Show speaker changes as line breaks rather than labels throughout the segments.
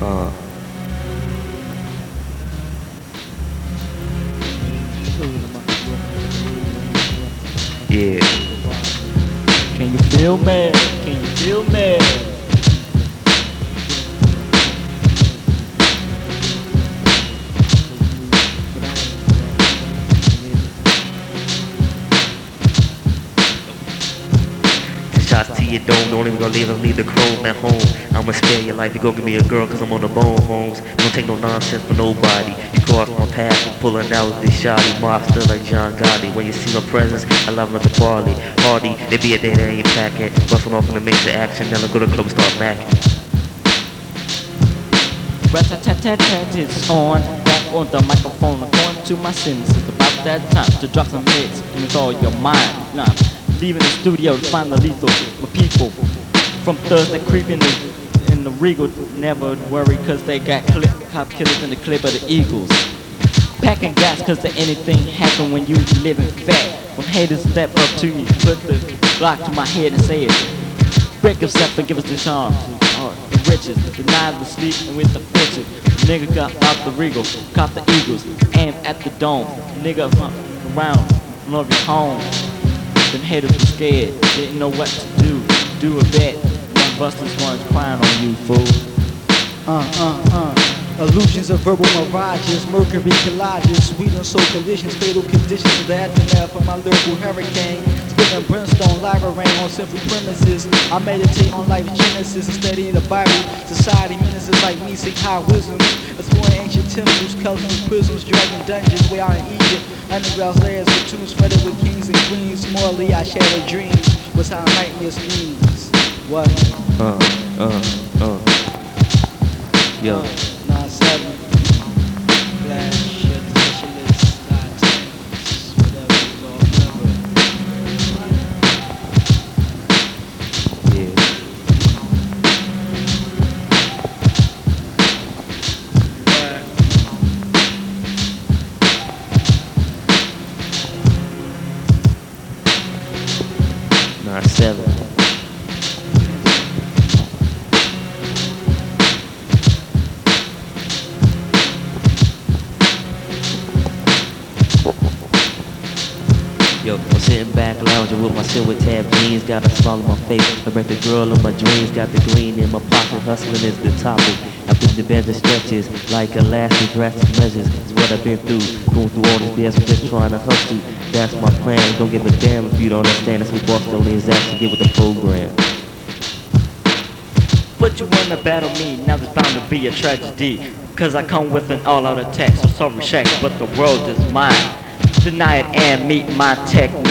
Uh. Yeah.
Can you feel me? Can you feel me?
To your dome, don't even gonna leave him, leave the chrome at home. I'ma spare your life, you go give me a girl, cause I'm on the bone, homes. Don't take no nonsense from nobody. You cross my path, I'm pulling out this shoddy mobster like John Gotti. When you see my presence, I love like barley. Hardy, there be a day that ain't packing. Busting off in the major action, then I go to club and start macking.
It's on. Back on the microphone, according to my senses. About that time to drop some hits and it's all your mind. Now, leaving the studio to find the lethal. People from Thursday creeping in, in the regal. Never worry, cause they got clip, cop killers in the clip of the Eagles. Packing gas cause anything happen when you living fat. When haters step up to you, put the block to my head and say it. Break yourself and give us the charm. The riches, deny the sleep and with the bitches. Nigga got off the regal, caught the eagles, aim at the dome. Nigga around, love your home. Them haters were scared, didn't know what to do. Do a bet, young busters ones crying on you, fool.
Uh, uh, uh. Illusions of verbal mirages, mercury collages, sweet and soul collisions, fatal conditions, the aftermath of my lyrical hurricane. Spitting brimstone, rain on simple premises. I meditate on life's genesis and study the Bible. Society menaces like me seek high wisdom. Exploring ancient temples, colorful prisms, dragon dungeons way out in Egypt. Underground layers with tombs flooded with kings and queens. Morally, I shadow dreams. What's how nightmares means? What?
Uh, uh, uh. Yo. Yo, I'm sitting back lounging with my silver tab jeans, got a smile on my face. I met the girl of my dreams, got the green in my pocket, hustling is the topic. I've the bend and stretches, like elastic drastic measures. It's what I've been through, going through all this BS, just trying to hustle. That's my plan, don't give a damn if you don't understand. That's what Boston is actually get with the program.
But you wanna battle me, now there's bound to be a tragedy. Cause I come with an all-out attack, so sorry Shaq, but the world is mine. Deny it and meet my Tech 9.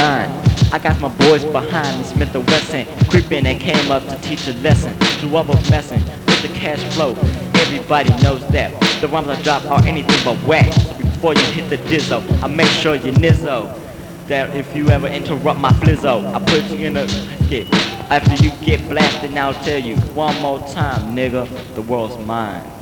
I got my boys behind me, Smith and Wesson, creeping and came up to teach a lesson. To what was messing the cash flow. Everybody knows that the rhymes I drop are anything but whack. Before you hit the dizzo, I make sure you nizzo. That if you ever interrupt my flizzo, I put you in a yeah. After you get blasted, I'll tell you one more time, nigga, the world's mine.